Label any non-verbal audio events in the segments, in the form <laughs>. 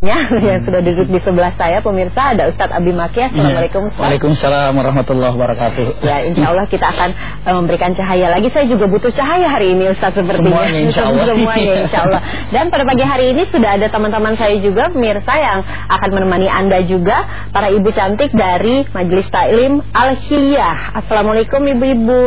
Ya, <laughs> yang sudah duduk di sebelah saya pemirsa ada Ustadz Abi Makia. Assalamualaikum Ustaz. Waalaikumsalam warahmatullahi wabarakatuh. Ya, insya Allah kita akan uh, memberikan cahaya lagi. Saya juga butuh cahaya hari ini Ustadz sepertinya. Semuanya insya Allah. <laughs> Semuanya insya Allah. <laughs> Dan pada pagi hari ini sudah ada teman-teman saya juga pemirsa yang akan menemani Anda juga para ibu cantik dari Majelis Taklim Al-Hiyah. Assalamualaikum ibu-ibu.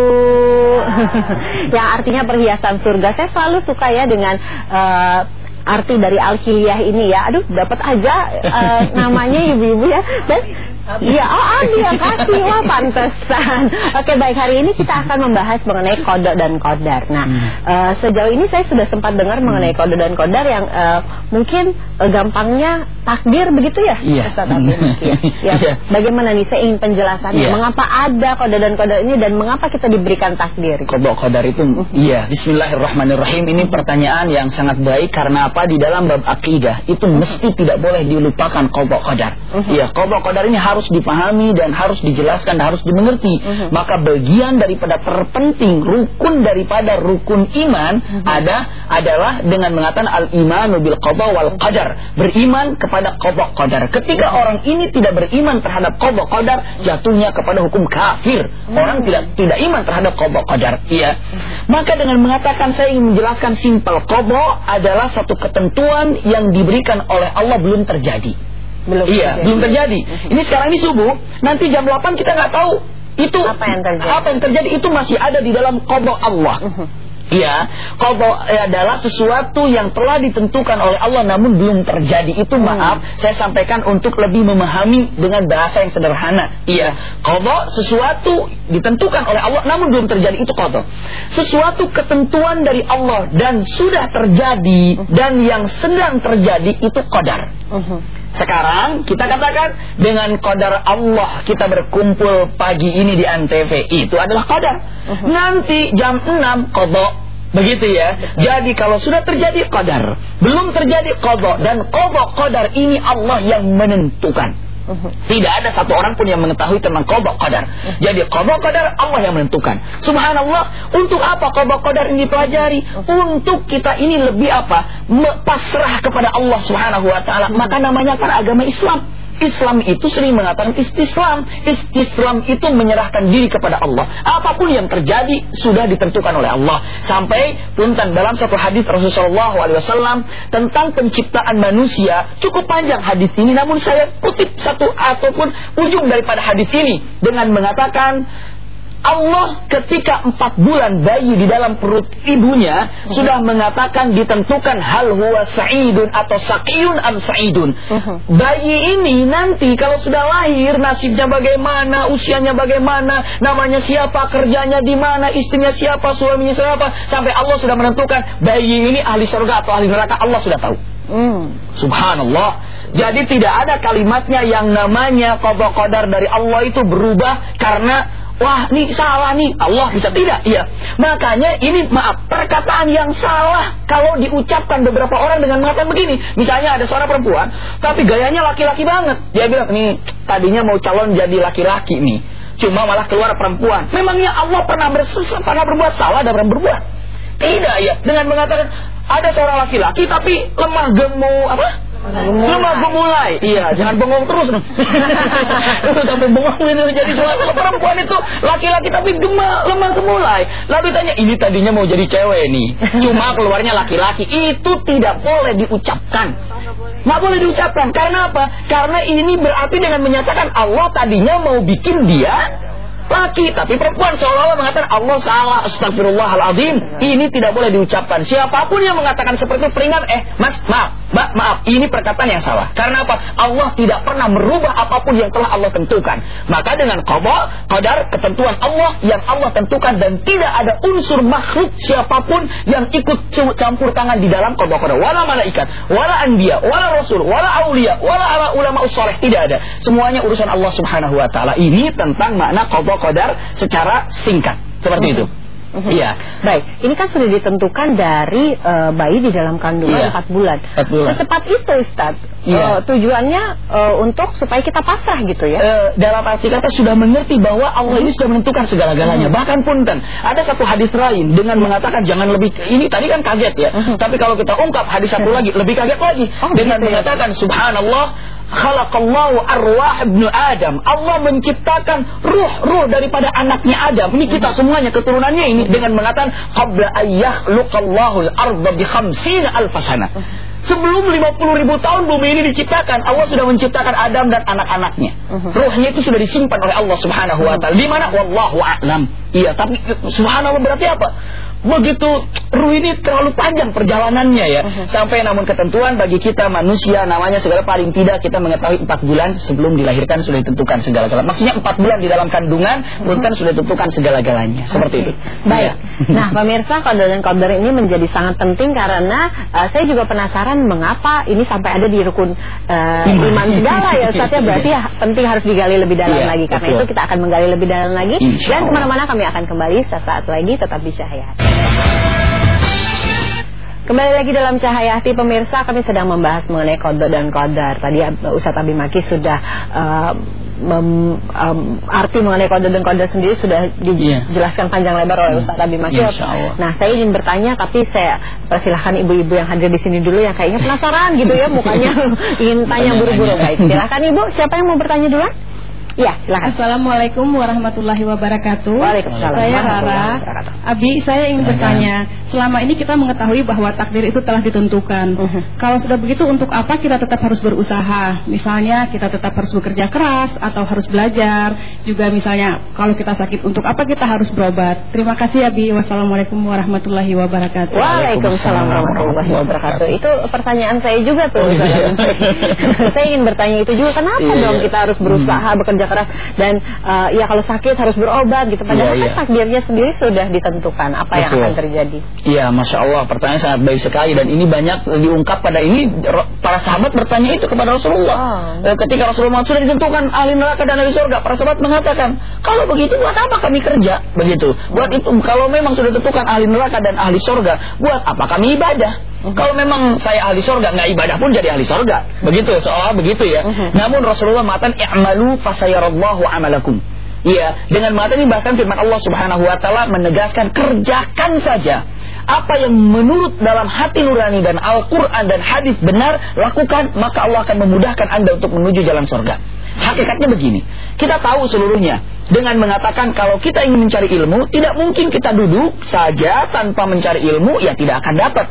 yang artinya perhiasan surga. Saya selalu suka ya dengan uh, arti dari al-hiliyah ini ya. Aduh, dapat aja uh, namanya ibu-ibu ya. Dan Iya, oh Adi yang kasih wah pantesan. Oke baik hari ini kita akan membahas mengenai kodok dan kodar. Nah hmm. uh, sejauh ini saya sudah sempat dengar mengenai hmm. kodok dan kodar yang uh, mungkin uh, gampangnya takdir begitu ya, iya. Ustaz ya. <laughs> ya. ya. Bagaimana nih saya ingin penjelasannya? Iya. Mengapa ada kodok dan kodar ini dan mengapa kita diberikan takdir? Kodok kodar itu, hmm. iya. Bismillahirrahmanirrahim. Ini pertanyaan yang sangat baik karena apa di dalam bab akidah itu mesti tidak boleh dilupakan kodok kodar. Iya, kodok kodar ini harus dipahami dan harus dijelaskan dan harus dimengerti. Uh -huh. Maka bagian daripada terpenting rukun daripada rukun iman uh -huh. ada adalah dengan mengatakan al iman bil qada wal qadar. Beriman kepada qada qadar. Ketika uh -huh. orang ini tidak beriman terhadap qada qadar, jatuhnya kepada hukum kafir. Uh -huh. Orang tidak tidak iman terhadap qada qadar. Iya. Uh -huh. Maka dengan mengatakan saya ingin menjelaskan simpel qada adalah satu ketentuan yang diberikan oleh Allah belum terjadi. Belum iya, terjadi. belum terjadi. Ini sekarang ini subuh, nanti jam 8 kita nggak tahu itu apa yang terjadi. Apa yang terjadi itu masih ada di dalam kodok Allah. Iya, kodok adalah sesuatu yang telah ditentukan oleh Allah namun belum terjadi. Itu hmm. maaf, saya sampaikan untuk lebih memahami dengan bahasa yang sederhana. Iya, kodok sesuatu ditentukan oleh Allah namun belum terjadi. Itu kodok. Sesuatu ketentuan dari Allah dan sudah terjadi hmm. dan yang sedang terjadi itu kodar. Hmm. Sekarang kita katakan dengan kodar Allah kita berkumpul pagi ini di Antv itu adalah kodar. Uh -huh. Nanti jam 6 kodok Begitu ya. Jadi kalau sudah terjadi kodar, belum terjadi kodok dan kodok kodar ini Allah yang menentukan. Tidak ada satu orang pun yang mengetahui tentang kodok kodar. Jadi kodok kodar Allah yang menentukan. Subhanallah, untuk apa kodok kodar ini pelajari? Untuk kita ini lebih apa? Pasrah kepada Allah Subhanahu Wa Taala. Maka namanya para agama Islam. Islam itu sering mengatakan istislam. Istislam itu menyerahkan diri kepada Allah. Apa pun yang terjadi sudah ditentukan oleh Allah. Sampai punten dalam satu hadis Rasulullah SAW tentang penciptaan manusia cukup panjang hadis ini. Namun saya kutip satu ataupun ujung daripada hadis ini dengan mengatakan Allah ketika empat bulan bayi di dalam perut ibunya uh-huh. sudah mengatakan ditentukan hal huwa sa'idun atau saqiyun am sa'idun. Uh-huh. Bayi ini nanti kalau sudah lahir nasibnya bagaimana, usianya bagaimana, namanya siapa, kerjanya di mana, istrinya siapa, suaminya siapa, sampai Allah sudah menentukan bayi ini ahli surga atau ahli neraka Allah sudah tahu. Hmm. Subhanallah. Jadi tidak ada kalimatnya yang namanya kodok kodar dari Allah itu berubah karena Wah, ini salah nih. Allah bisa tidak. Iya. Makanya ini maaf, perkataan yang salah kalau diucapkan beberapa orang dengan mengatakan begini. Misalnya ada seorang perempuan, tapi gayanya laki-laki banget. Dia bilang, "Nih, tadinya mau calon jadi laki-laki nih." Cuma malah keluar perempuan. Memangnya Allah pernah bersesat, pernah berbuat salah dan pernah berbuat? Tidak ya. Dengan mengatakan ada seorang laki-laki tapi lemah gemuk apa? Lemah gemulai. Iya, jangan bengong terus. Sampai bengong itu jadi suasana perempuan itu laki-laki tapi gemah, lemah gemulai. Lalu ditanya, ini tadinya mau jadi cewek nih. Cuma keluarnya laki-laki. Itu tidak boleh diucapkan. Nggak boleh diucapkan. Karena apa? Karena ini berarti dengan menyatakan Allah tadinya mau bikin dia laki tapi perempuan seolah-olah mengatakan Allah salah astagfirullahaladzim ini tidak boleh diucapkan siapa pun yang mengatakan seperti itu peringat eh mas maaf mbak maaf ini perkataan yang salah. Karena apa? Allah tidak pernah merubah apa pun yang telah Allah tentukan. Maka dengan qada qadar ketentuan Allah yang Allah tentukan dan tidak ada unsur makhluk siapa pun yang ikut campur tangan di dalam qada qadar. Wala malaikat wala anbiya wala rasul wala aulia wala ulama usoleh tidak ada. Semuanya urusan Allah Subhanahu wa taala. Ini tentang makna qada qadar secara singkat. Seperti itu. Iya. Baik, ini kan sudah ditentukan dari uh, bayi di dalam kandungan Iya. 4 bulan. 4 bulan. Secepat itu Ustaz. Iya. Uh, tujuannya uh, untuk supaya kita pasrah gitu ya. Eh, dalam arti kata sudah mengerti bahwa Allah ini sudah menentukan segala-galanya. Hmm. Bahkan pun kan ada satu hadis lain dengan mengatakan jangan lebih ini tadi kan kaget ya. Hmm. Tapi kalau kita ungkap hadis satu lagi lebih kaget lagi Oh, dengan gitu ya. mengatakan subhanallah khalaqallahu arwah ibnu Adam. Allah menciptakan ruh-ruh daripada anaknya Adam. Ini kita semuanya keturunannya ini dengan mengatakan qabla ayyahluqallahu al-ardha bi khamsina alfasana. Sebelum 50 ribu tahun bumi ini diciptakan, Allah sudah menciptakan Adam dan anak-anaknya. Ruhnya itu sudah disimpan oleh Allah Subhanahu wa taala. Di mana? Wallahu a'lam. Iya, tapi subhanallah berarti apa? Begitu ruh ini terlalu panjang perjalanannya ya. Sampai namun ketentuan bagi kita manusia namanya segala paling tidak kita mengetahui 4 bulan sebelum dilahirkan sudah ditentukan segala-galanya. Maksudnya 4 bulan di dalam kandungan pun kan sudah ditentukan segala-galanya. Seperti itu. Baik. Iya. Nah, pemirsa qadar dan qadar ini menjadi sangat penting karena uh, saya juga penasaran mengapa ini sampai ada di rukun uh, Iman. segala ya Ustaz ya. <laughs> Berarti ya penting harus digali lebih dalam Iya, lagi. Karena betul. itu kita akan menggali lebih dalam lagi Insya dan ke mana-mana kami akan kembali sesaat lagi tetap di Cahaya. Kembali lagi dalam Cahaya Hati pemirsa kami sedang membahas mengenai kodok dan kodar. Tadi uh, Ustadz Abi Maki sudah uh, mem- um, arti mengenai kodok dan kodar sendiri sudah Iya. dijelaskan panjang lebar oleh Ustadz Abi Maki. Insya Allah. Nah saya ingin bertanya tapi saya persilahkan ibu-ibu yang hadir di sini dulu yang kayaknya penasaran gitu ya mukanya <laughs> ingin tanya buru-buru. Baik silahkan ibu siapa yang mau bertanya duluan? Iya silahkan. Assalamualaikum warahmatullahi wabarakatuh. Waalaikumsalam Saya Rara. Abi, saya ingin bertanya. Selama ini kita mengetahui bahwa takdir itu telah ditentukan. Mhm. Kalau sudah begitu, untuk apa kita tetap harus berusaha? Misalnya kita tetap harus bekerja keras atau harus belajar. Juga misalnya kalau kita sakit, untuk apa kita harus berobat? Terima kasih Abi. Wassalamualaikum warahmatullahi wabarakatuh. Waalaikumsalam warahmatullahi wabarakatuh. Itu pertanyaan saya juga tuh. Iya. <laughs> saya ingin bertanya itu juga kenapa Iya, dong kita harus berusaha bekerja keras dan eh, ya kalau sakit harus berobat gitu. Padahal Iya, kan takdirnya sendiri sudah ditentukan apa yang Betul. akan terjadi. Iya, masya Allah, pertanyaan sangat baik sekali dan ini banyak diungkap pada ini para sahabat bertanya itu kepada Rasulullah. Oh. Ketika Rasulullah sudah ditentukan ahli neraka dan ahli surga, para sahabat mengatakan, kalau begitu buat apa kami kerja? Begitu. Buat itu kalau memang sudah ditentukan ahli neraka dan ahli surga, buat apa kami ibadah? Kalau memang saya ahli surga nggak ibadah pun jadi ahli surga. Begitu ya, seolah begitu ya. Namun Rasulullah mengatakan i'malu fasayarallahu amalakum. Iya, dengan mata ini bahkan firman Allah Subhanahu wa taala menegaskan kerjakan saja apa yang menurut dalam hati nurani dan Al-Qur'an dan hadis benar lakukan maka Allah akan memudahkan Anda untuk menuju jalan surga. Hakikatnya begini, kita tahu seluruhnya dengan mengatakan kalau kita ingin mencari ilmu, tidak mungkin kita duduk saja tanpa mencari ilmu ya tidak akan dapat.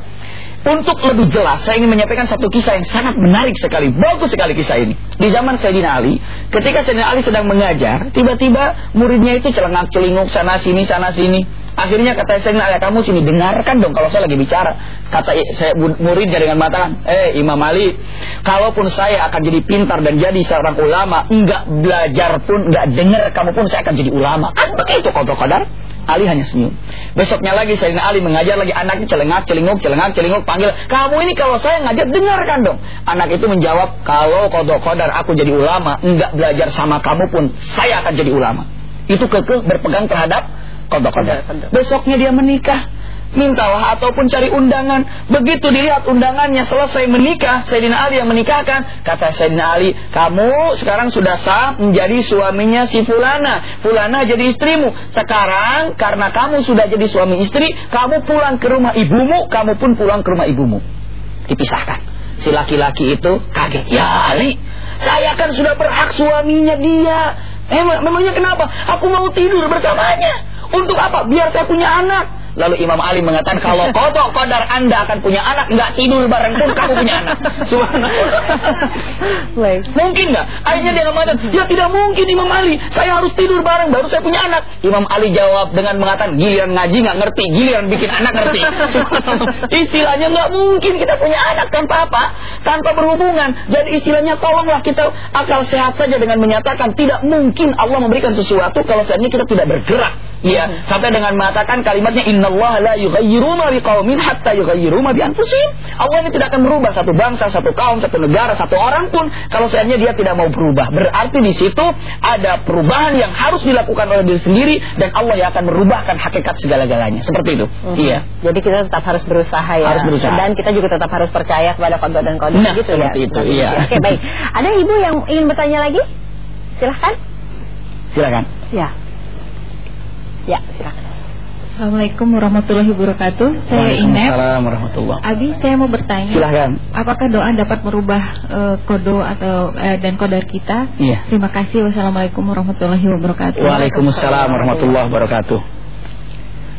Untuk lebih jelas, saya ingin menyampaikan satu kisah yang sangat menarik sekali. Bagus sekali kisah ini. Di zaman Sayyidina Ali, ketika Sayyidina Ali sedang mengajar, tiba-tiba muridnya itu celengak-celinguk sana sini sana sini. Akhirnya kata Sayyidina Ali, kamu sini dengarkan dong kalau saya lagi bicara. Kata saya muridnya dengan mengatakan, eh Imam Ali, kalaupun saya akan jadi pintar dan jadi seorang ulama, enggak belajar pun, enggak dengar kamu pun saya akan jadi ulama. Kan begitu kodok-kodar. Ali hanya senyum. Besoknya lagi Sayyidina Ali mengajar lagi anaknya celengak, celinguk, celengak, celinguk, panggil, kamu ini kalau saya ngajar dengarkan dong. Anak itu menjawab, kalau kodok kodar aku jadi ulama, enggak belajar sama kamu pun, saya akan jadi ulama. Itu kekeh berpegang terhadap kodok kodar. Besoknya dia menikah. Mintalah ataupun cari undangan. Begitu dilihat undangannya selesai menikah, Sayyidina Ali yang menikahkan. Kata Sayyidina Ali, kamu sekarang sudah sah menjadi suaminya si Fulana. Fulana jadi istrimu. Sekarang karena kamu sudah jadi suami istri, kamu pulang ke rumah ibumu, kamu pun pulang ke rumah ibumu. Dipisahkan. Si laki-laki itu kaget. Ya Ali, saya kan sudah berhak suaminya dia. Emang, memangnya kenapa? Aku mau tidur bersamanya. Untuk apa? Biar saya punya anak. Lalu Imam Ali mengatakan kalau kodok kodar anda akan punya anak nggak tidur bareng pun kamu punya anak. <laughs> Subhanallah. Mungkin nggak? Akhirnya dia mengatakan, ya tidak mungkin Imam Ali. Saya harus tidur bareng baru saya punya anak. Imam Ali jawab dengan mengatakan giliran ngaji nggak ngerti, giliran bikin anak ngerti. <laughs> Istilahnya nggak mungkin kita punya anak tanpa apa? Tanpa berhubungan. Jadi istilahnya tolonglah kita akal sehat saja dengan menyatakan tidak mungkin Allah memberikan sesuatu kalau seandainya kita tidak bergerak Iya, Hmm. sampai dengan mengatakan kalimatnya innallaha la yughayyiru ma biqaumin hatta yughayyiru ma bi anfusihim. Allah ini tidak akan merubah satu bangsa, satu kaum, satu negara, satu orang pun kalau seandainya dia tidak mau berubah. Berarti di situ ada perubahan yang harus dilakukan oleh diri sendiri dan Allah yang akan merubahkan hakikat segala-galanya. Seperti itu. Mhm. Iya. Jadi kita tetap harus berusaha ya. Harus berusaha. Dan kita juga tetap harus percaya kepada kodok dan kodok Nah, gitu ya. seperti itu, Seperti iya. Oke baik. Ada ibu yang ingin bertanya lagi? Silahkan. Silakan. Ya. Ya silahkan. Assalamualaikum warahmatullahi wabarakatuh. Saya. Waalaikumsalam warahmatullahi Abi, saya mau bertanya. Silahkan. Apakah doa dapat merubah eh, kodo atau eh, dan kodar kita? Iya. Terima kasih. Wassalamualaikum warahmatullahi wabarakatuh. Waalaikumsalam warahmatullahi wabarakatuh.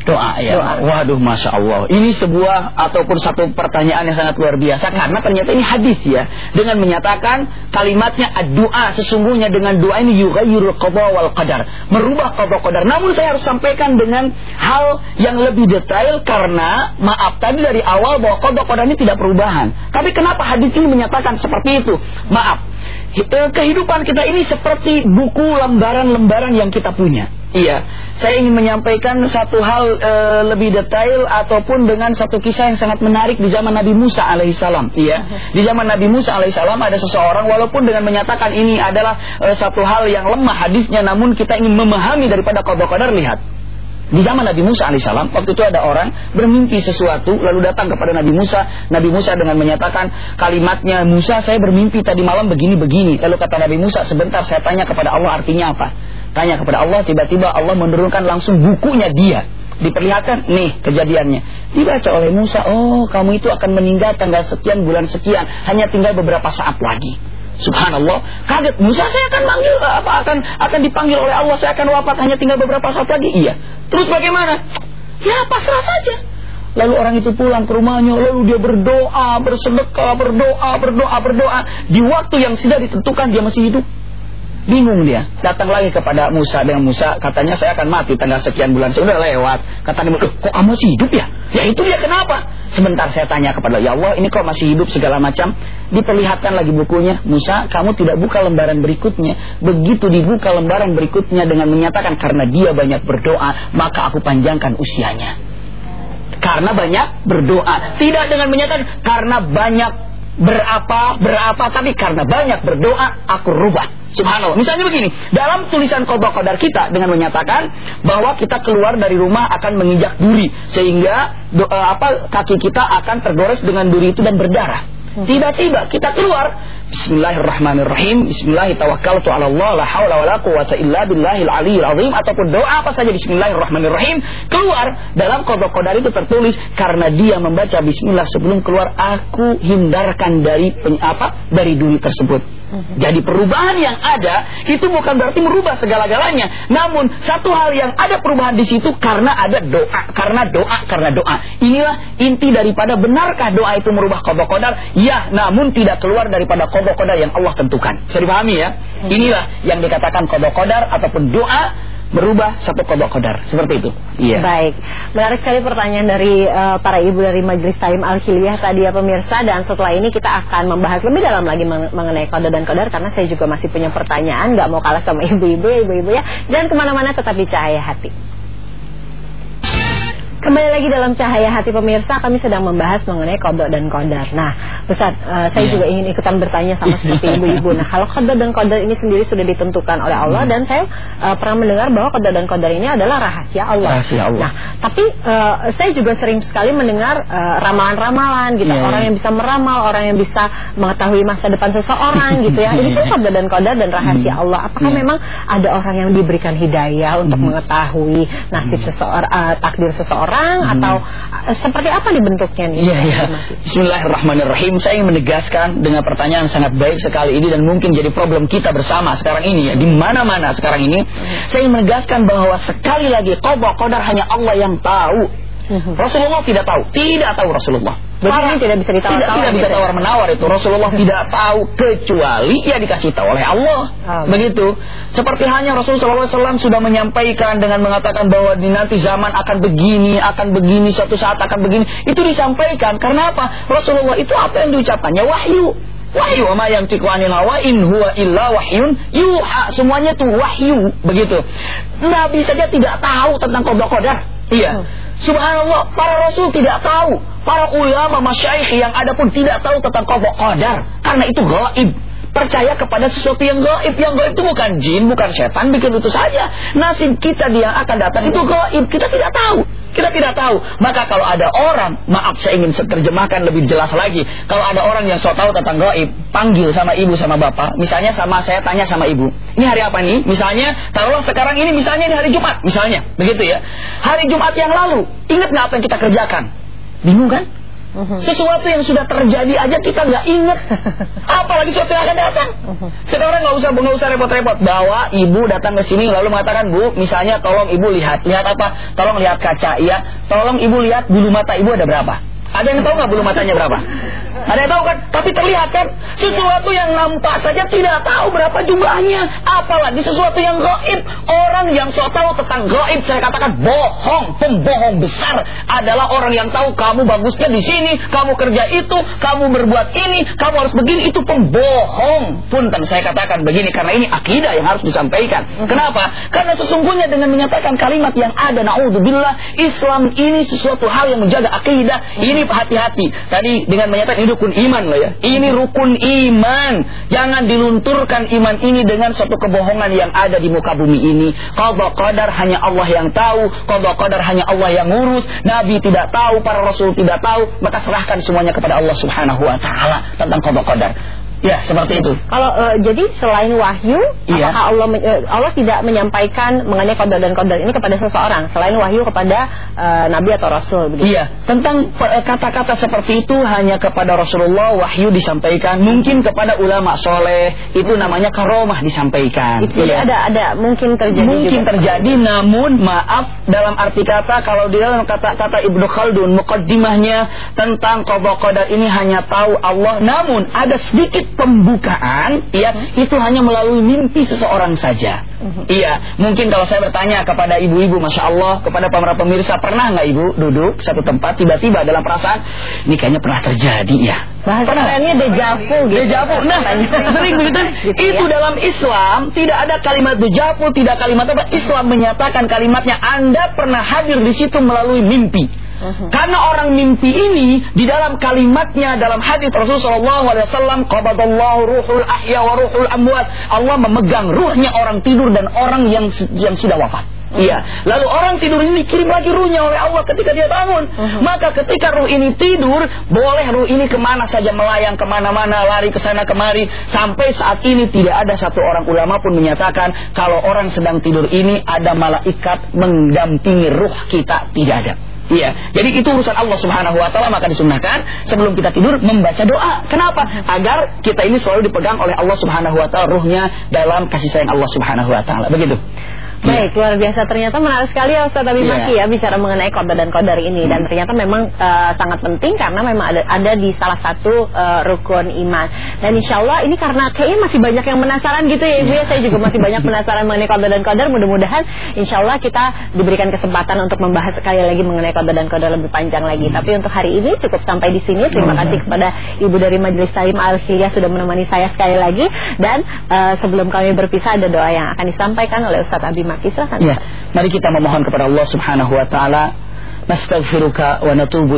Doa ya. Doa. Waduh, masya Allah. Ini sebuah ataupun satu pertanyaan yang sangat luar biasa karena ternyata ini hadis ya dengan menyatakan kalimatnya doa sesungguhnya dengan doa ini yughayyirul qada wal qadar merubah qada qadar. Namun saya harus sampaikan dengan hal yang lebih detail karena maaf tadi dari awal bahwa qada qadar ini tidak perubahan. Tapi kenapa hadis ini menyatakan seperti itu? Maaf. Eh, Kehidupan kita ini seperti buku lembaran-lembaran yang kita punya. Iya, saya ingin menyampaikan satu hal e, lebih detail ataupun dengan satu kisah yang sangat menarik di zaman Nabi Musa alaihissalam. Iya, di zaman Nabi Musa alaihissalam ada seseorang walaupun dengan menyatakan ini adalah e, satu hal yang lemah hadisnya, namun kita ingin memahami daripada qada qadar lihat. Di zaman Nabi Musa alaihissalam waktu itu ada orang bermimpi sesuatu lalu datang kepada Nabi Musa. Nabi Musa dengan menyatakan kalimatnya Musa saya bermimpi tadi malam begini-begini. Lalu kata Nabi Musa sebentar saya tanya kepada Allah artinya apa. Tanya kepada Allah tiba-tiba Allah menurunkan langsung bukunya dia. Diperlihatkan nih kejadiannya. Dibaca oleh Musa, oh kamu itu akan meninggal tanggal sekian bulan sekian. Hanya tinggal beberapa saat lagi. Subhanallah, kaget Musa saya akan manggil apa akan akan dipanggil oleh Allah saya akan wafat hanya tinggal beberapa saat lagi. Iya. Terus bagaimana? Ya pasrah saja. Lalu orang itu pulang ke rumahnya, lalu dia berdoa, bersedekah, berdoa, berdoa, berdoa. Di waktu yang sudah ditentukan dia masih hidup. Bingung dia. Datang lagi kepada Musa dengan Musa, katanya saya akan mati tanggal sekian bulan. Sudah lewat. Kata dia, "Loh, kok kamu masih hidup ya? Ya itu dia kenapa? Sebentar saya tanya kepada Ya Allah, ini kok masih hidup segala macam. Diperlihatkan lagi bukunya. Musa, kamu tidak buka lembaran berikutnya. Begitu dibuka lembaran berikutnya dengan menyatakan karena dia banyak berdoa, maka aku panjangkan usianya. Karena banyak berdoa. Tidak dengan menyatakan karena banyak berapa berapa tapi karena banyak berdoa aku rubah subhanallah. Misalnya begini dalam tulisan qada qadar kita dengan menyatakan bahwa kita keluar dari rumah akan menginjak duri sehingga do, eh, apa kaki kita akan tergores dengan duri itu dan berdarah. Tiba-tiba kita keluar Bismillahirrahmanirrahim Bismillahirrahmanirrahim ala Allah La hawla wa la quwata illa billahil aliyil azim Ataupun doa apa saja Bismillahirrahmanirrahim Keluar. Dalam kodok kodar itu tertulis Karena dia membaca Bismillah sebelum keluar Aku hindarkan dari apa dari duri tersebut Jadi perubahan yang ada Itu bukan berarti merubah segala-galanya. Namun satu hal yang ada perubahan di situ Karena ada doa Karena doa, karena doa. Inilah inti daripada benarkah doa itu merubah kodok kodar? Ya, namun tidak keluar daripada kodok kodar yang Allah tentukan. Bisa dipahami ya? Inilah yang dikatakan kodok kodar ataupun doa berubah satu kodok kodar. Seperti itu. Iya. Baik, menarik sekali pertanyaan dari eh, para ibu dari Majelis Talim Al Hiliyah tadi ya pemirsa dan setelah ini kita akan membahas lebih dalam lagi meng- mengenai kode dan kodar karena saya juga masih punya pertanyaan nggak mau kalah sama <laughs> ibu-ibu ya ibu-ibu ya jangan ke mana-mana tetap di cahaya hati. Kembali lagi dalam cahaya hati pemirsa kami sedang membahas mengenai kodok dan kodar. Nah, Ustaz, eh, saya Iya. juga ingin ikutan bertanya sama <laughs> seperti ibu-ibu. Nah, kalau kodok dan kodar ini sendiri sudah ditentukan oleh Allah dan saya eh, pernah mendengar bahwa kodok dan kodar ini adalah rahasia Allah. Rahasia Allah. Nah, tapi eh, saya juga sering sekali mendengar ramalan-ramalan gitu, Iya, orang iya. yang bisa meramal, orang yang bisa mengetahui masa depan seseorang gitu ya. Ini pun <laughs> kodok dan kodar dan rahasia Allah. Apakah Iya. memang ada orang yang diberikan hidayah untuk mengetahui nasib seseorang, eh, takdir seseorang atau eh, seperti apa nih bentuknya nih? Iya, iya. Bismillahirrahmanirrahim. Saya ingin menegaskan dengan pertanyaan sangat baik sekali ini dan mungkin jadi problem kita bersama sekarang ini ya. Di mana-mana sekarang ini. Saya ingin menegaskan bahwa sekali lagi qada qadar hanya Allah yang tahu. Mhm. Rasulullah tidak tahu. Tidak tahu Rasulullah. Berarti ini tidak bisa ditawar-tawar Tidak, tidak bisa gitu ya? tawar menawar itu. Rasulullah tidak tahu kecuali ya dikasih tahu oleh Allah. Oh. Begitu. Seperti hanya Rasulullah SAW sudah menyampaikan dengan mengatakan bahwa di nanti zaman akan begini, akan begini, suatu saat akan begini. Itu disampaikan. Karena apa? Rasulullah itu apa yang diucapkannya? Wahyu. wahyu wa ma yantiqu anil hawa in huwa illa wahyun yuha semuanya itu wahyu begitu nabi saja tidak tahu tentang qada qadar iya subhanallah para rasul tidak tahu para ulama masyaikh yang ada pun tidak tahu tentang qada qadar karena itu gaib percaya kepada sesuatu yang gaib yang gaib itu bukan jin bukan setan bikin itu saja. Nasib kita dia akan datang itu gaib kita tidak tahu. Kita tidak tahu. Maka kalau ada orang maaf saya ingin terjemahkan lebih jelas lagi. Kalau ada orang yang so tahu tentang gaib panggil sama ibu sama bapak. Misalnya sama saya tanya sama ibu. Ini hari apa nih? Misalnya taruhlah sekarang ini misalnya ini hari Jumat. Misalnya begitu ya. Hari Jumat yang lalu. Ingat nggak apa yang kita kerjakan bingung kan? Mhm. sesuatu yang sudah terjadi aja kita nggak inget <laughs> apalagi sesuatu yang akan datang. Sekarang nggak usah nggak usah repot-repot. Bawa ibu datang ke sini lalu mengatakan bu misalnya tolong ibu lihat. Lihat apa? Tolong lihat kaca ya tolong ibu lihat bulu mata ibu ada berapa. Ada yang tahu nggak bulu matanya berapa ada yang tahu kan? Tapi terlihat kan sesuatu yang nampak saja tidak tahu berapa jumlahnya. Apalagi sesuatu yang gaib orang yang so tahu tentang gaib saya katakan bohong. Pembohong besar adalah orang yang tahu kamu bagusnya di sini kamu kerja itu kamu berbuat ini kamu harus begini. Itu pembohong punten saya katakan begini. Karena ini akidah yang harus disampaikan. Kenapa? Karena sesungguhnya dengan menyatakan kalimat yang ada naudzubillah Islam ini sesuatu hal yang menjaga akidah. Ini hati-hati. Tadi dengan menyatakan ini rukun iman loh ya. Ini rukun iman. Jangan dilunturkan iman ini dengan suatu kebohongan yang ada di muka bumi ini. Qada qadar hanya Allah yang tahu. Qada qadar hanya Allah yang ngurus. Nabi tidak tahu para rasul tidak tahu. Maka serahkan semuanya kepada Allah Subhanahu wa taala tentang qada qadar ya seperti itu Kalau eh, jadi selain wahyu, Iya. apakah Allah eh, Allah tidak menyampaikan mengenai kodar dan kodar ini kepada seseorang selain wahyu kepada eh, nabi atau rasul begitu? Iya, tentang kata-kata seperti itu hanya kepada Rasulullah wahyu disampaikan, mungkin kepada ulama soleh itu namanya karomah disampaikan. Itu Iya. ada ada mungkin terjadi mungkin juga. terjadi namun maaf dalam arti kata kalau di dalam kata-kata Ibnu Khaldun mukaddimahnya tentang qada qadar ini hanya tahu Allah namun ada sedikit pembukaan ya itu hanya melalui mimpi seseorang saja iya mungkin kalau saya bertanya kepada ibu-ibu masya Allah kepada para pemirsa pernah nggak ibu duduk satu tempat tiba-tiba dalam perasaan ini kayaknya pernah terjadi ya Bahasa Pernah? dejavu gitu. Dejavu. Nah, sering begitu. Gitu itu ya. dalam Islam tidak ada kalimat dejavu, tidak kalimat apa. Islam menyatakan kalimatnya Anda pernah hadir di situ melalui mimpi. Mhm. Karena orang mimpi ini di dalam kalimatnya dalam hadis Rasulullah SAW qabadallahu ruhul ahya wa ruhul amwat Allah memegang ruhnya orang tidur dan orang yang yang sudah wafat. Iya. Lalu orang tidur ini dikirim lagi ruhnya oleh Allah ketika dia bangun. Mhm. Maka ketika ruh ini tidur, boleh ruh ini ke mana saja melayang ke mana-mana, lari ke sana kemari. Sampai saat ini tidak ada satu orang ulama pun menyatakan kalau orang sedang tidur ini ada malaikat mendampingi ruh kita tidak ada. Iya, jadi itu urusan Allah Subhanahu wa taala maka disunahkan sebelum kita tidur membaca doa. Kenapa? Agar kita ini selalu dipegang oleh Allah Subhanahu wa taala ruhnya dalam kasih sayang Allah Subhanahu wa taala. Begitu. Baik, luar biasa. Ternyata menarik sekali ya Ustaz Abi. Maki ya bicara mengenai kodar dan kodar ini dan ternyata memang eh, sangat penting karena memang ada ada di salah satu eh, rukun iman. Dan insya Allah ini karena kayaknya masih banyak yang penasaran gitu ya Ibu ya. Saya juga masih banyak penasaran mengenai kodar dan kodar. Mudah-mudahan insya Allah kita diberikan kesempatan untuk membahas sekali lagi mengenai kodar dan kodar lebih panjang lagi. Tapi untuk hari ini cukup sampai di sini. Terima kasih kepada Ibu dari Majelis Talim Al Hilyah sudah menemani saya sekali lagi dan eh, sebelum kami berpisah ada doa yang akan disampaikan oleh Ustaz Abi Maki. Silahkan. Ya, mari kita memohon kepada Allah Subhanahu wa taala. Wa natubu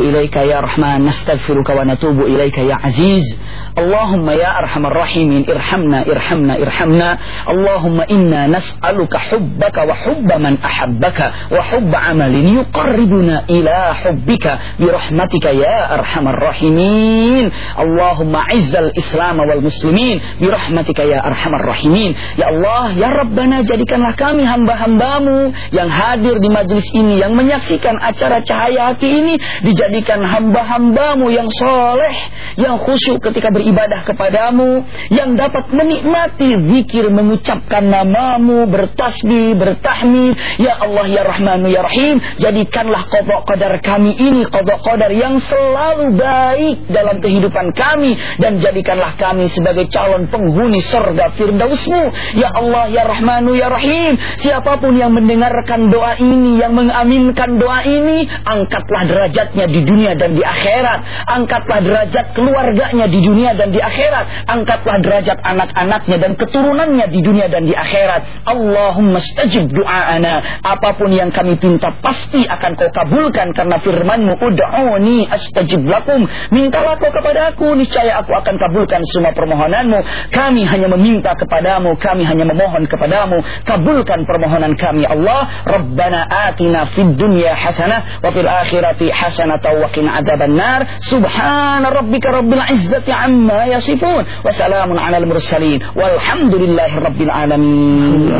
ilaika ya Aziz. Allahumma ya arhamar rahimin, irhamna irhamna irhamna. Allahumma inna nas'aluka hubbaka wa hubba man ahabbaka wa hubba amalin yuqarribuna ila hubbika bi rahmatika ya arhamar rahimin. Allahumma izzal Islam wal muslimin bi rahmatika ya arhamar rahimin. Ya Allah, ya Rabbana jadikanlah kami hamba-hambamu yang hadir di majlis ini yang menyaksikan acara cahaya hati ini dijadikan hamba-hambamu yang soleh yang khusyuk ketika beribadah kepadamu yang dapat menikmati zikir mengucapkan namamu bertasbih bertahmid. Ya Allah ya Rahmanu ya Rahim jadikanlah kodok qadar kami ini kodok qadar yang selalu baik dalam kehidupan kami. Dan jadikanlah kami sebagai calon penghuni surga firdausmu. Ya Allah ya Rahmanu ya Rahim siapa pun yang mendengarkan doa ini yang mengaminkan doa ini angkatlah derajatnya di dunia dan di akhirat. Angkatlah derajat keluarganya di dunia dan di akhirat. Angkatlah derajat anak-anaknya dan keturunannya di dunia dan di akhirat. Allahumma stajib doaana. Apa pun yang kami pinta pasti akan kau kabulkan karena firmanmu ud'uni astajib lakum. Mintalah kau kepada aku, niscaya aku akan kabulkan semua permohonanmu. Kami hanya meminta kepadamu, kami hanya memohon kepadamu. Kabulkan permohonan kami Allah. Rabbana atina fid dunya hasanah wa fil akhirati hasanah wa qina adzaban nar. Subhana rabbika rabbil izzati amma yasifun. Wa salamun alal mursalin. Walhamdulillahi rabbil alamin.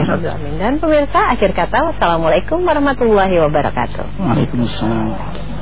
Dan pemirsa akhir kata wassalamualaikum warahmatullahi wabarakatuh. Waalaikumsalam.